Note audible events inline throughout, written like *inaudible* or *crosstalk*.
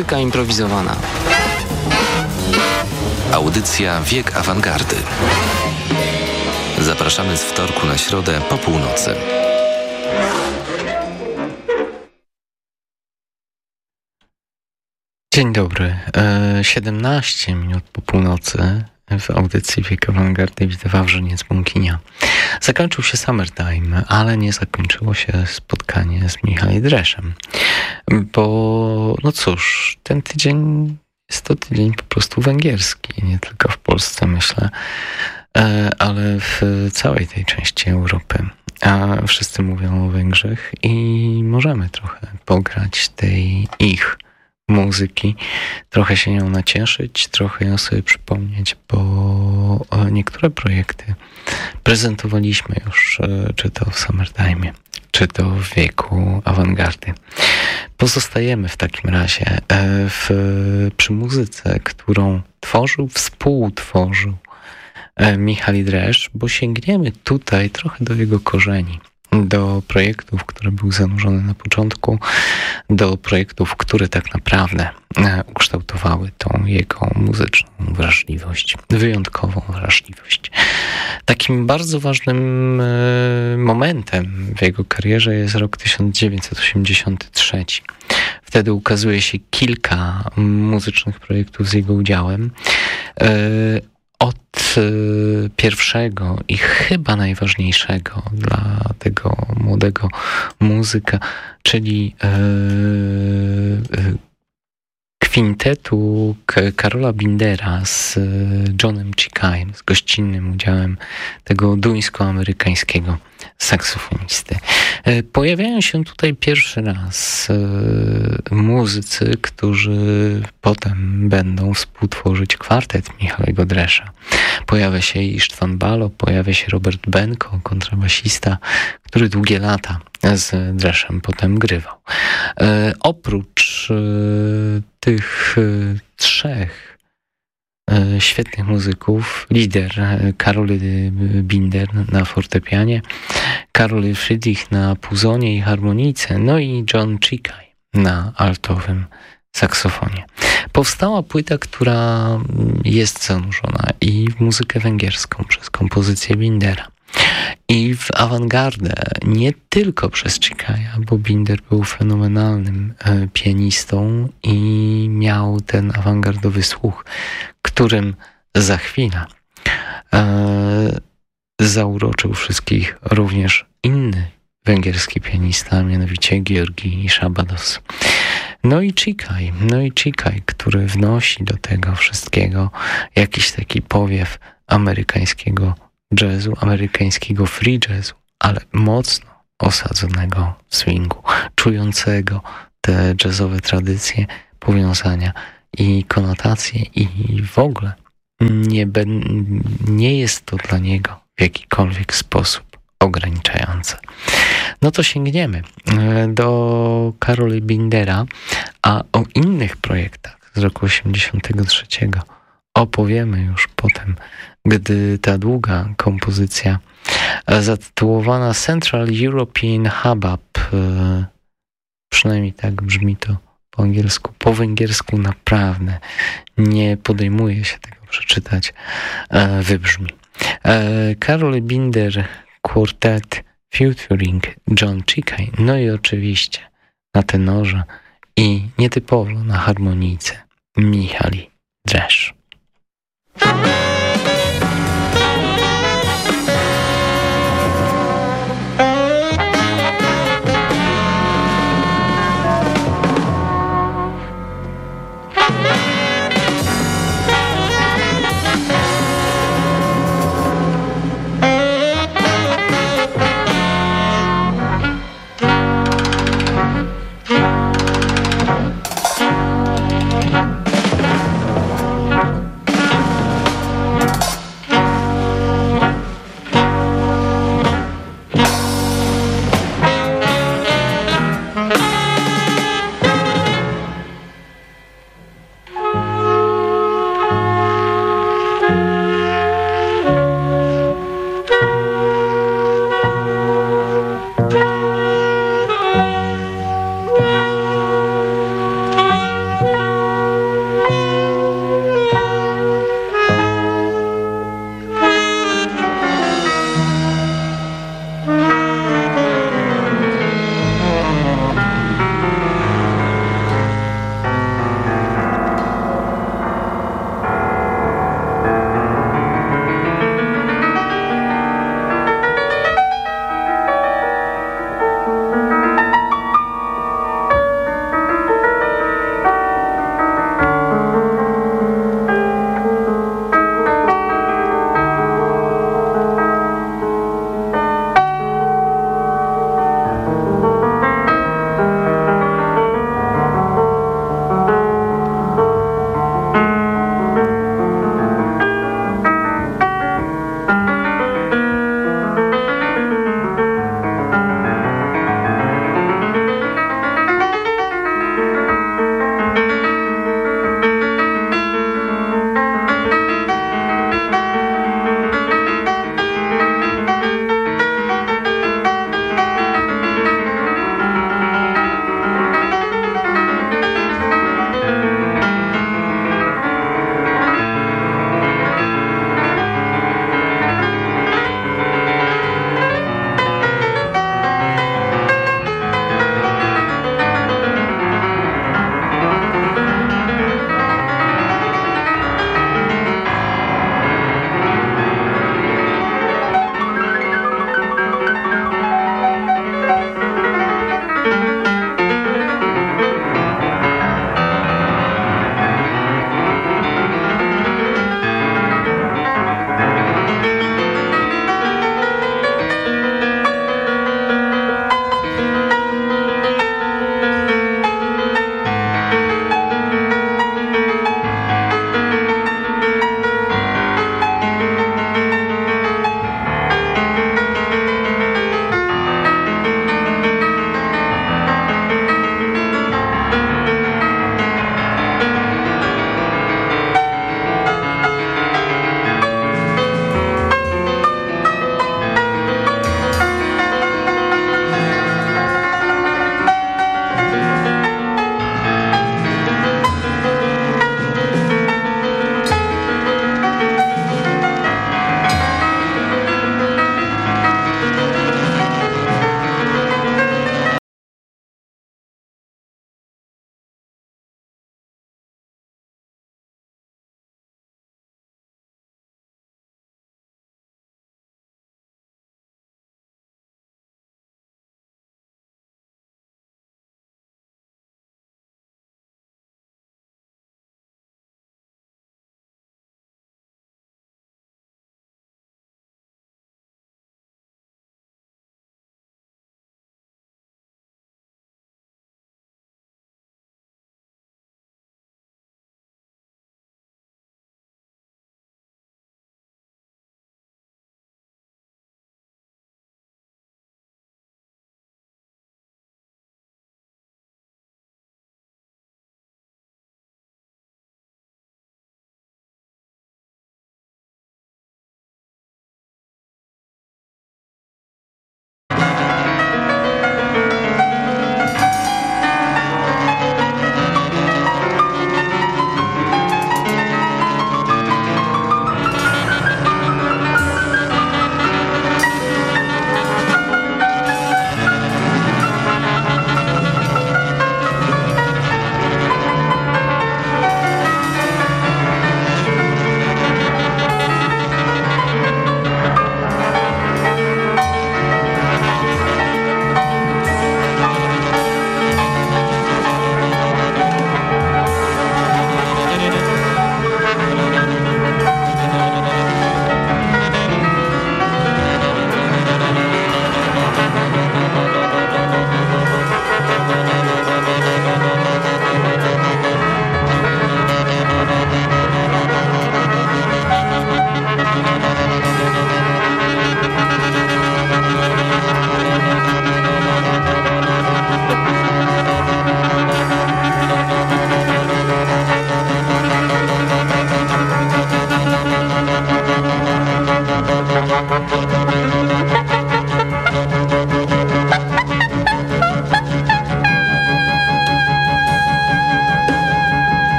Muzyka improwizowana. Audycja Wiek Awangardy. Zapraszamy z wtorku na środę po północy. Dzień dobry. 17 e, minut po północy w audycji Wiek Awangardy widzę Wawrzyniec Bąkinia. Zakończył się Summertime, ale nie zakończyło się spotkanie z Michałem Dreszem. Bo, no cóż, ten tydzień jest to tydzień po prostu węgierski, nie tylko w Polsce, myślę, e, ale w całej tej części Europy. A wszyscy mówią o Węgrzech i możemy trochę pograć tej ich muzyki, trochę się nią nacieszyć, trochę ją sobie przypomnieć, bo e, niektóre projekty prezentowaliśmy już, e, czy to w Summertime, czy to w wieku awangardy. Pozostajemy w takim razie e, w, przy muzyce, którą tworzył, współtworzył Michał Dresz, bo sięgniemy tutaj trochę do jego korzeni do projektów, które były zanurzone na początku, do projektów, które tak naprawdę e, ukształtowały tą jego muzyczną wrażliwość, wyjątkową wrażliwość. Takim bardzo ważnym e, momentem w jego karierze jest rok 1983. Wtedy ukazuje się kilka muzycznych projektów z jego udziałem. Y, pierwszego i chyba najważniejszego dla tego młodego muzyka, czyli y, y, kwintetu Karola Bindera z Johnem Chikajem, z gościnnym udziałem tego duńsko-amerykańskiego saksofonisty. E, pojawiają się tutaj pierwszy raz e, muzycy, którzy potem będą współtworzyć kwartet Michałego Dresza. Pojawia się Isztwan Balo, pojawia się Robert Benko, kontrabasista, który długie lata z Dreszem potem grywał. E, oprócz tych trzech świetnych muzyków, lider e, Karol Binder na fortepianie, Karol Friedrich na puzonie i harmonice, no i John Chikaj na altowym saksofonie. Powstała płyta, która jest zanurzona i w muzykę węgierską przez kompozycję Bindera. I w awangardę nie tylko przez Chikaja, bo Binder był fenomenalnym e, pianistą i miał ten awangardowy słuch, którym za chwilę e, zauroczył wszystkich również inny węgierski pianista, mianowicie Georgi Szabados. No i Chikaj, no i Chikaj, który wnosi do tego wszystkiego jakiś taki powiew amerykańskiego jazzu, amerykańskiego free jazzu, ale mocno osadzonego w swingu, czującego te jazzowe tradycje, powiązania i konotacje i w ogóle nie, nie jest to dla niego w jakikolwiek sposób ograniczające. No to sięgniemy e, do Karoli Bindera, a o innych projektach z roku 83 opowiemy już potem, gdy ta długa kompozycja e, zatytułowana Central European Hubbub, e, przynajmniej tak brzmi to po angielsku, po węgiersku naprawdę nie podejmuje się tego przeczytać, e, wybrzmi. Karol Binder, Quartet featuring John Chikay, no i oczywiście na tenorze i nietypowo na harmonijce Michali Dresz. Binder *laughs*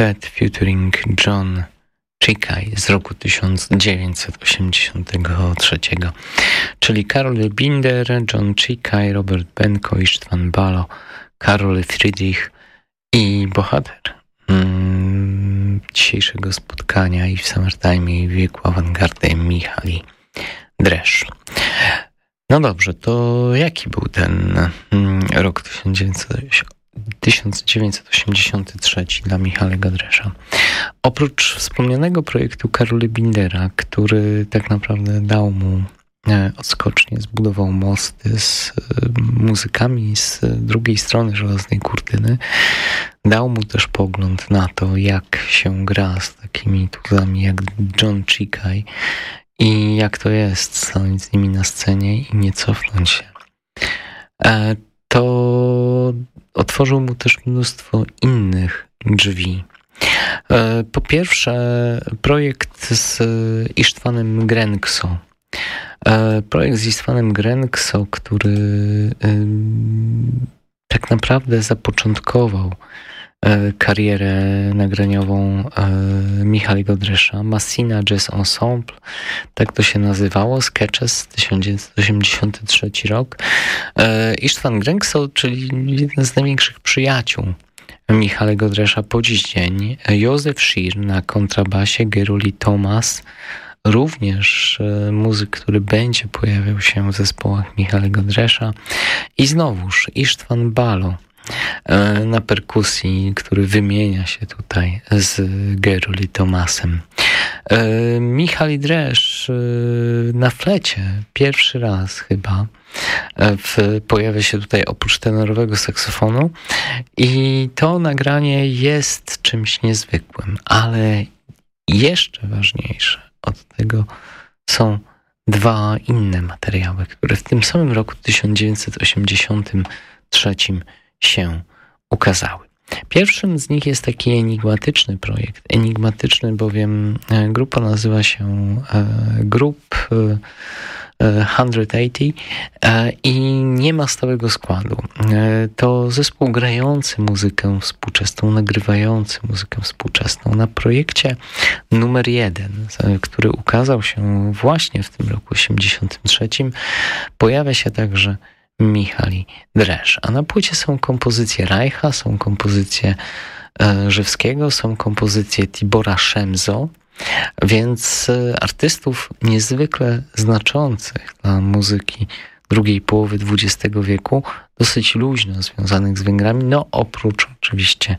Quintet featuring John Chikai z roku 1983, czyli Karol Binder, John Chikai, Robert Benko, Istvan Balo, Karol Friedrich i bohater mm, dzisiejszego spotkania i w Summertime i w wieku awangardy Michali Dresz. No dobrze, to jaki był ten mm, rok 1983? 1983 dla Michała Gadresza. Oprócz wspomnianego projektu Karoly Bindera, który tak naprawdę dał mu e, odskocznie, zbudował mosty z e, muzykami z drugiej strony żelaznej kurtyny, dał mu też pogląd na to, jak się gra z takimi tuzami jak John Chikaj i jak to jest stanąć z nimi na scenie i nie cofnąć się. E, otworzył mu też mnóstwo innych drzwi. E, po pierwsze, projekt z Isztwanem Grenkso. E, projekt z Istwanem Grenkso, który tak naprawdę zapoczątkował karierę nagraniową e, Michała Dresza, Massina Jazz Ensemble, tak to się nazywało, Sketches 1983 rok. E, Istvan Grenkso, czyli jeden z największych przyjaciół Michała Dresza po dziś dzień, Józef Schir na kontrabasie, Geruli Thomas, również muzyk, który będzie pojawiał się w zespołach Michała Dresza i znowuż Istvan Balo, E, na perkusji, który wymienia się tutaj z Geruli Tomasem. Michał Dresz na flecie pierwszy raz chyba w, pojawia się tutaj oprócz tenorowego saksofonu i to nagranie jest czymś niezwykłym, ale jeszcze ważniejsze od tego są dwa inne materiały, które w tym samym roku 1983 się ukazały. Pierwszym z nich jest taki enigmatyczny projekt. Enigmatyczny, bowiem e, grupa nazywa się e, Group 180 e, i nie ma stałego składu. To zespół grający muzykę współczesną, nagrywający muzykę współczesną. Na projekcie numer jeden, który ukazał się właśnie w tym roku 83, pojawia się także Michali Dresz. A na płycie są kompozycje Reicha, są kompozycje e, Żywskiego, są kompozycje Tibora Szemzo, więc e, artystów niezwykle znaczących dla muzyki drugiej połowy XX wieku, dosyć luźno związanych z Węgrami, no oprócz oczywiście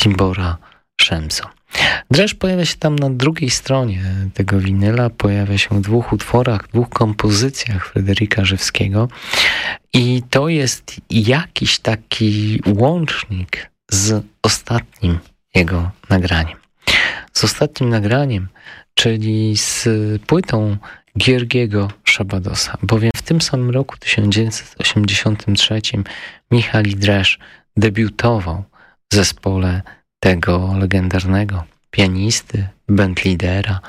Tibora Szemzo. Dreszcz pojawia się tam na drugiej stronie tego winyla, pojawia się w dwóch utworach, dwóch kompozycjach Fryderyka Żewskiego i to jest jakiś taki łącznik z ostatnim jego nagraniem. Z ostatnim nagraniem, czyli z płytą Giergiego Szabadosa, bowiem w tym samym roku 1983 Michał Dresz debiutował w zespole tego legendarnego pianisty, bandlidera,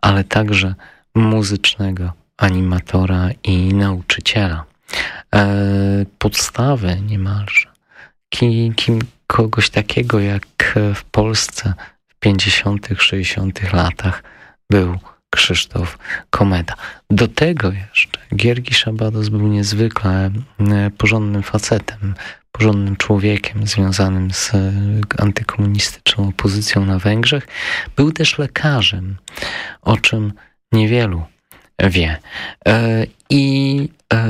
ale także muzycznego animatora i nauczyciela. E, podstawy niemalże kim, kim, kogoś takiego jak w Polsce w 50., 60. latach był Krzysztof Komeda. Do tego jeszcze Giergi Szabados był niezwykle e, porządnym facetem, porządnym człowiekiem związanym z e, antykomunistyczną opozycją na Węgrzech. Był też lekarzem, o czym niewielu wie. E, I e,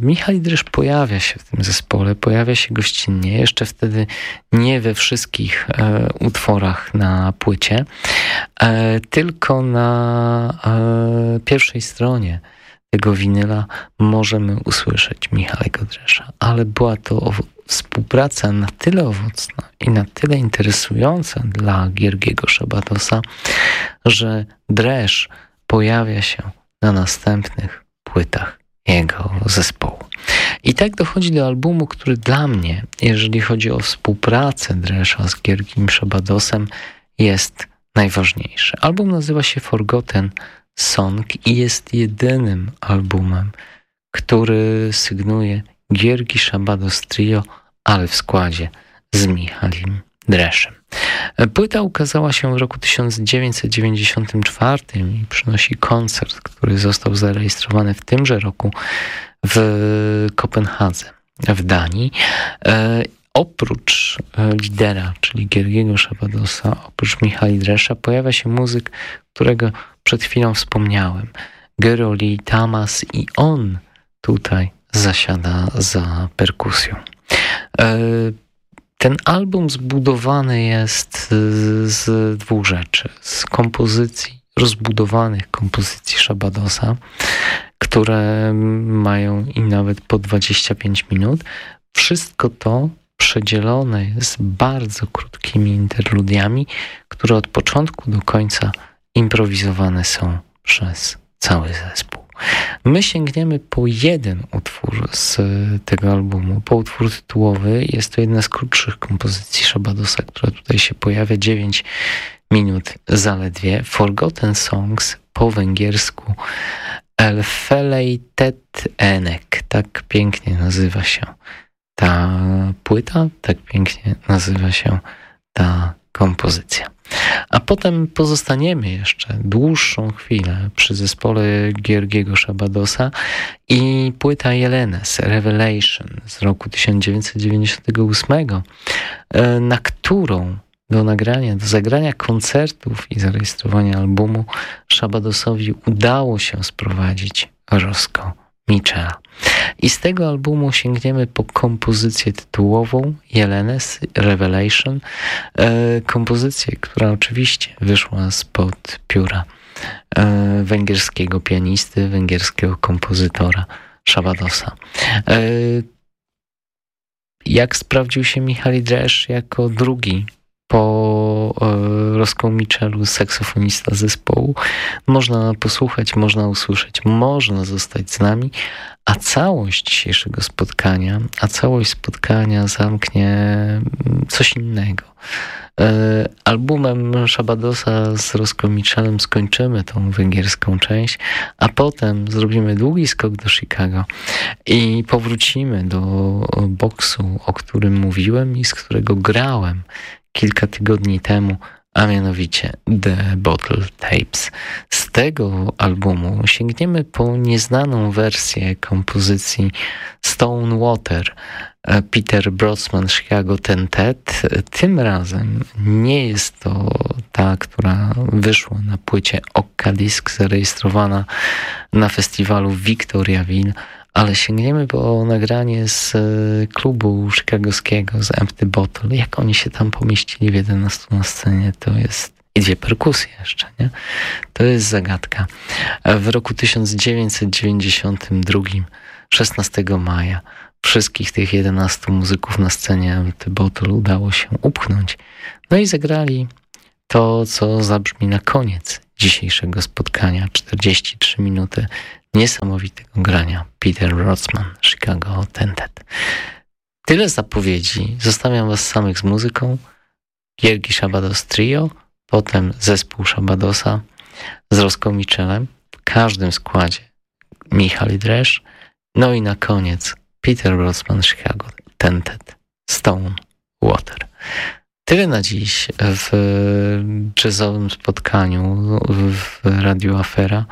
Michał Drysz pojawia się w tym zespole, pojawia się gościnnie, jeszcze wtedy nie we wszystkich utworach na płycie, tylko na pierwszej stronie tego winyla możemy usłyszeć Michałego Dresza, ale była to współpraca na tyle owocna i na tyle interesująca dla Giergiego Szabatosa, że Dresz pojawia się na następnych płytach jego zespołu. I tak dochodzi do albumu, który dla mnie, jeżeli chodzi o współpracę Dresza z Giergim Szabadosem, jest najważniejszy. Album nazywa się Forgotten Song i jest jedynym albumem, który sygnuje Giergi Szabados Trio, ale w składzie z Michalim Dreszem. Płyta ukazała się w roku 1994 i przynosi koncert, który został zarejestrowany w tymże roku w Kopenhadze w Danii. E, oprócz e, lidera, czyli Giergiego Szabadosa, oprócz Michali Dresza, pojawia się muzyk, którego przed chwilą wspomniałem. Geroli Tamas i on tutaj zasiada za perkusją. E, ten album zbudowany jest z dwóch rzeczy. Z kompozycji, rozbudowanych kompozycji Szabadosa, które mają i nawet po 25 minut. Wszystko to przedzielone jest bardzo krótkimi interludiami, które od początku do końca improwizowane są przez cały zespół. My sięgniemy po jeden utwór z tego albumu, po utwór tytułowy. Jest to jedna z krótszych kompozycji Szabadosa, która tutaj się pojawia, 9 minut zaledwie. Forgotten Songs po węgiersku El Feleitet Enek, tak pięknie nazywa się ta płyta, tak pięknie nazywa się ta kompozycja. A potem pozostaniemy jeszcze dłuższą chwilę przy zespole Giergiego Szabadosa i płyta Jelenes Revelation z roku 1998, e, na którą do nagrania, do zagrania koncertów i zarejestrowania albumu Szabadosowi udało się sprowadzić Rosco Michela. I z tego albumu sięgniemy po kompozycję tytułową Jelenes Revelation. E, kompozycję, która oczywiście wyszła spod pióra e, węgierskiego pianisty, węgierskiego kompozytora Szabadosa. E, jak sprawdził się Michali Dresz jako drugi po e, Roscoe Mitchellu, saksofonista zespołu. Można posłuchać, można usłyszeć, można zostać z nami, a całość dzisiejszego spotkania, a całość spotkania zamknie mm, coś innego. E, albumem Szabadosa z Roscoe Mitchellem skończymy tą węgierską część, a potem zrobimy długi skok do Chicago i powrócimy do boksu, o którym mówiłem i z którego grałem kilka tygodni temu, a mianowicie The Bottle Tapes. Z tego albumu sięgniemy po nieznaną wersję kompozycji Stone Water. Peter Brodsman Chicago Tentet. Tym razem nie jest to ta, która wyszła na płycie Okka Disc, zarejestrowana na festiwalu Victoriaville, ale sięgniemy po nagranie z e, klubu chicagowskiego, z Empty Bottle. Jak oni się tam pomieścili w 11 na scenie, to jest i dwie perkusje jeszcze, nie? To jest zagadka. W roku 1992, 16 maja, wszystkich tych 11 muzyków na scenie Empty Bottle udało się upchnąć. No i zagrali to, co zabrzmi na koniec dzisiejszego spotkania. 43 minuty niesamowitego grania Peter Rotzman, Chicago Tentet. Tyle zapowiedzi. Zostawiam was samych z muzyką. Giergi Szabados Trio, potem zespół Szabadosa z Roską Michelem, w każdym składzie Michali Dresz, no i na koniec Peter Rotzman, Chicago Tentet, Stone Water. Tyle na dziś w jazzowym spotkaniu w Radiu Afera.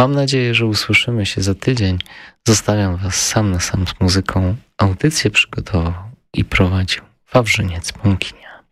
Mam nadzieję, że usłyszymy się za tydzień. Zostawiam Was sam na sam z muzyką. Audycję przygotował i prowadził Wawrzyniec Pąkinia.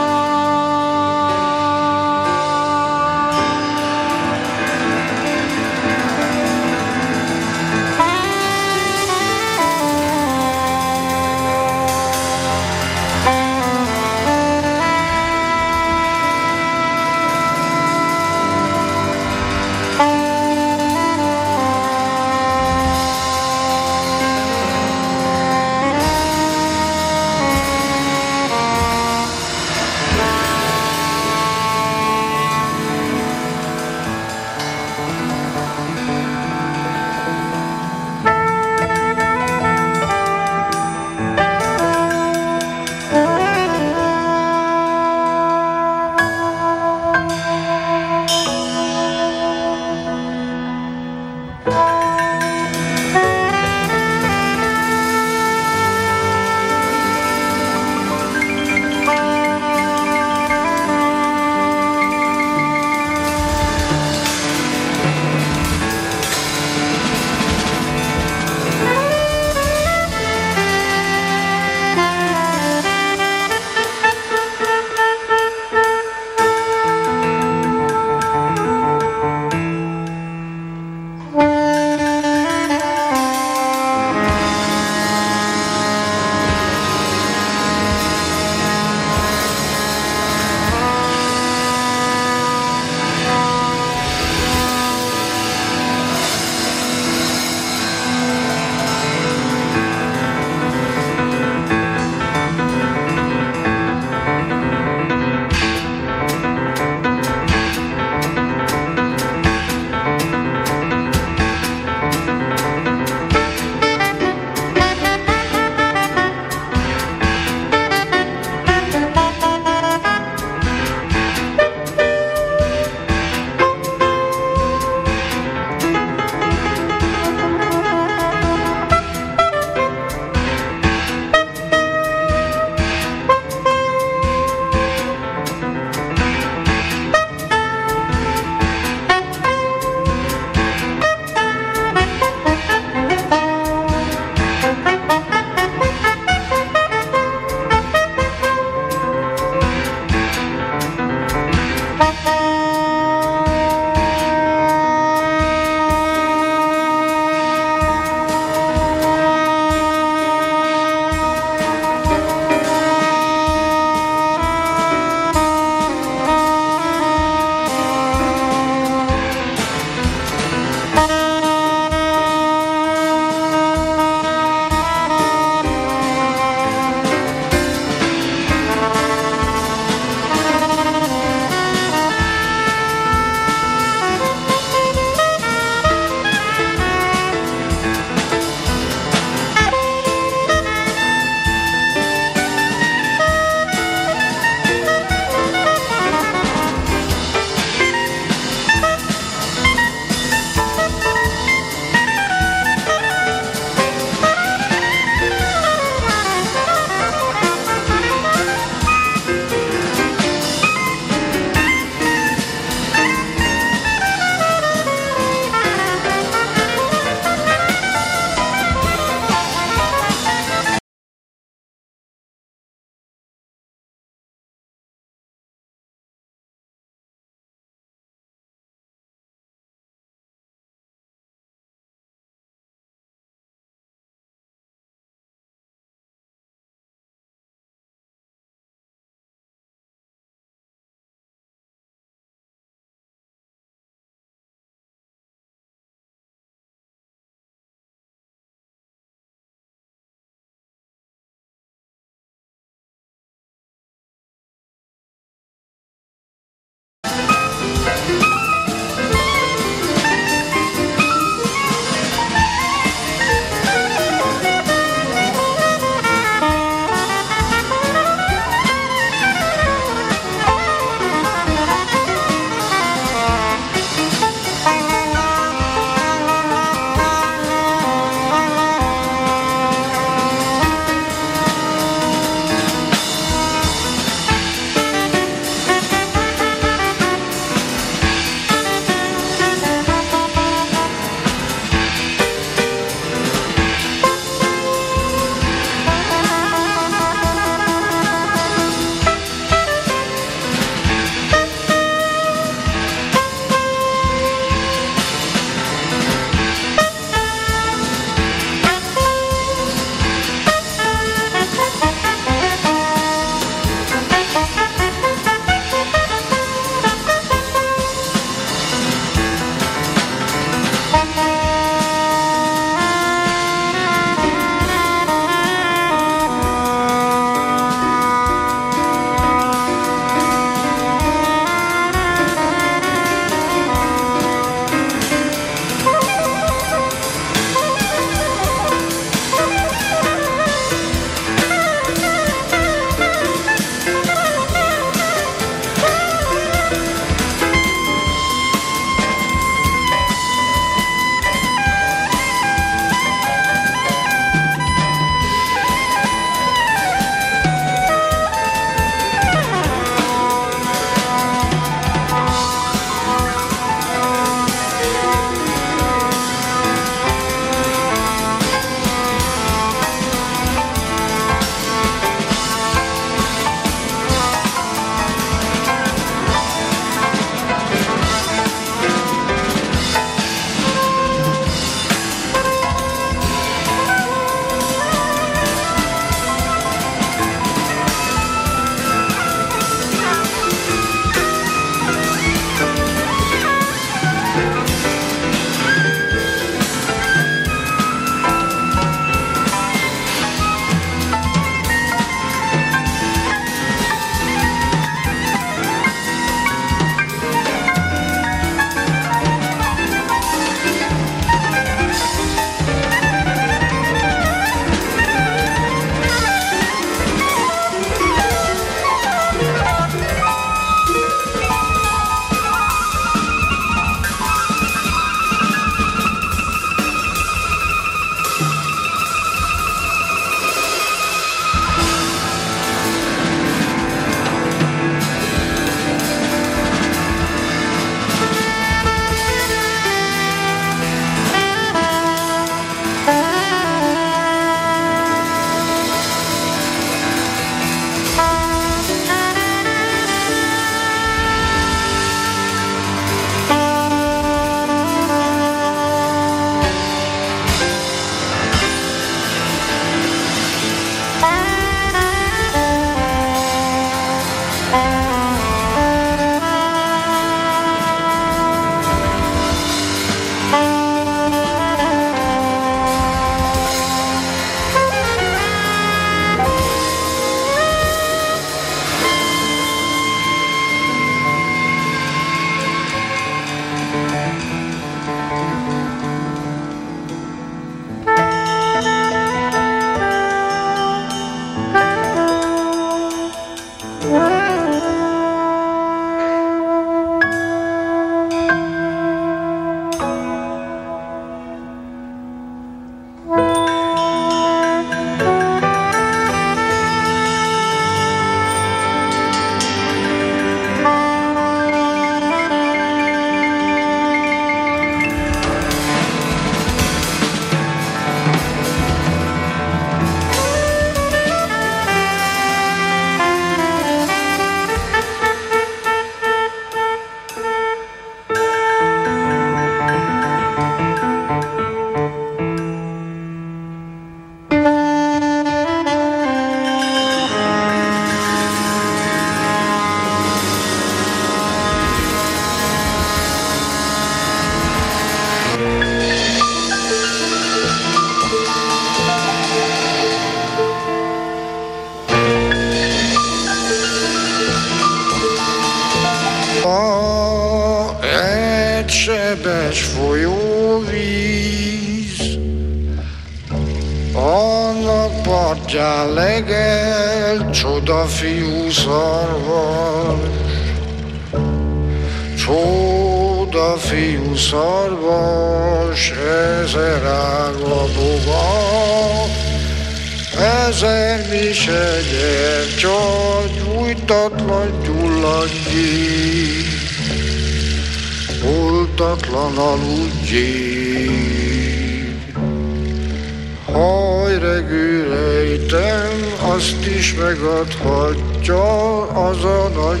Azt is megadhatja az a nagy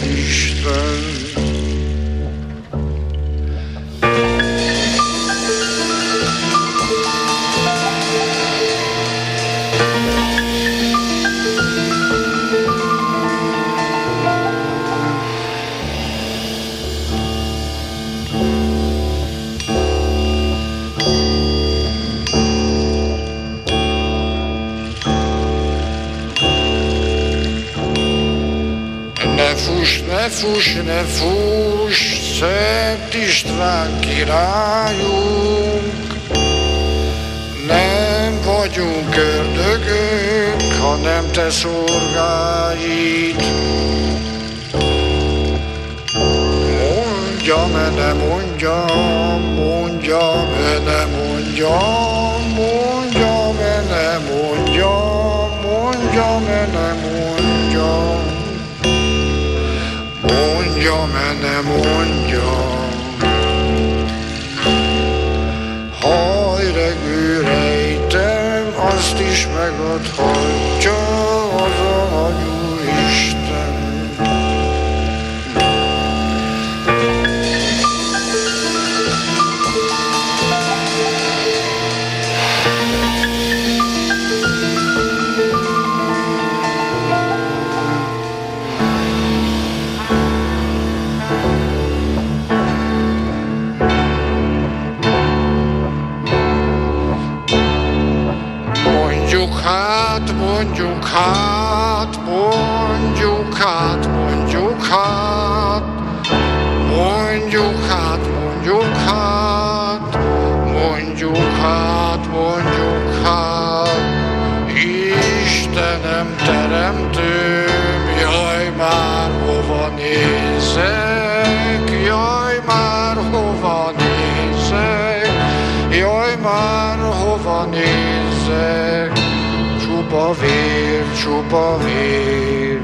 Úristen. Ne fuss, ne fuss, Szent István királyunk, nem vagyunk ördögök, hanem te szorgáid. Mondja, me ne mondja, mondja, me ne mondja, mondja, me ne mondja, mondja, me ne mondja mondja, mert nem mondja. Hajregő rejtem, azt is megadhatja kat mondjukat, mondjukat, mondjukat, mondjukat. Csupa vér, csupa vér,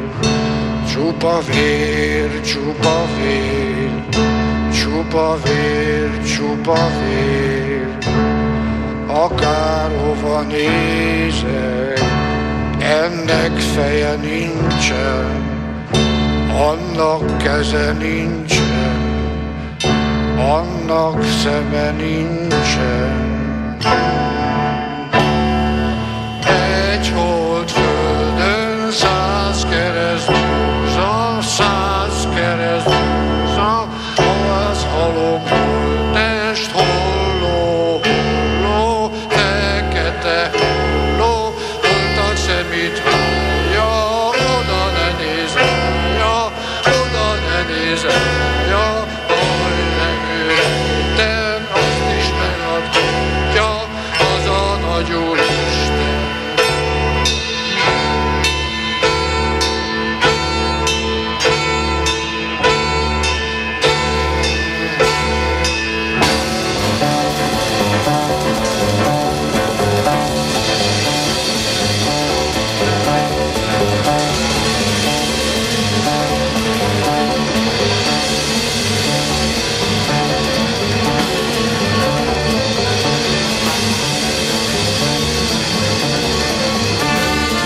csupa vér, csupa vér, csupa vér, csupa vér. Akárhova nézek, ennek feje nincsen, annak keze nincsen, annak szeme nincsen. It is.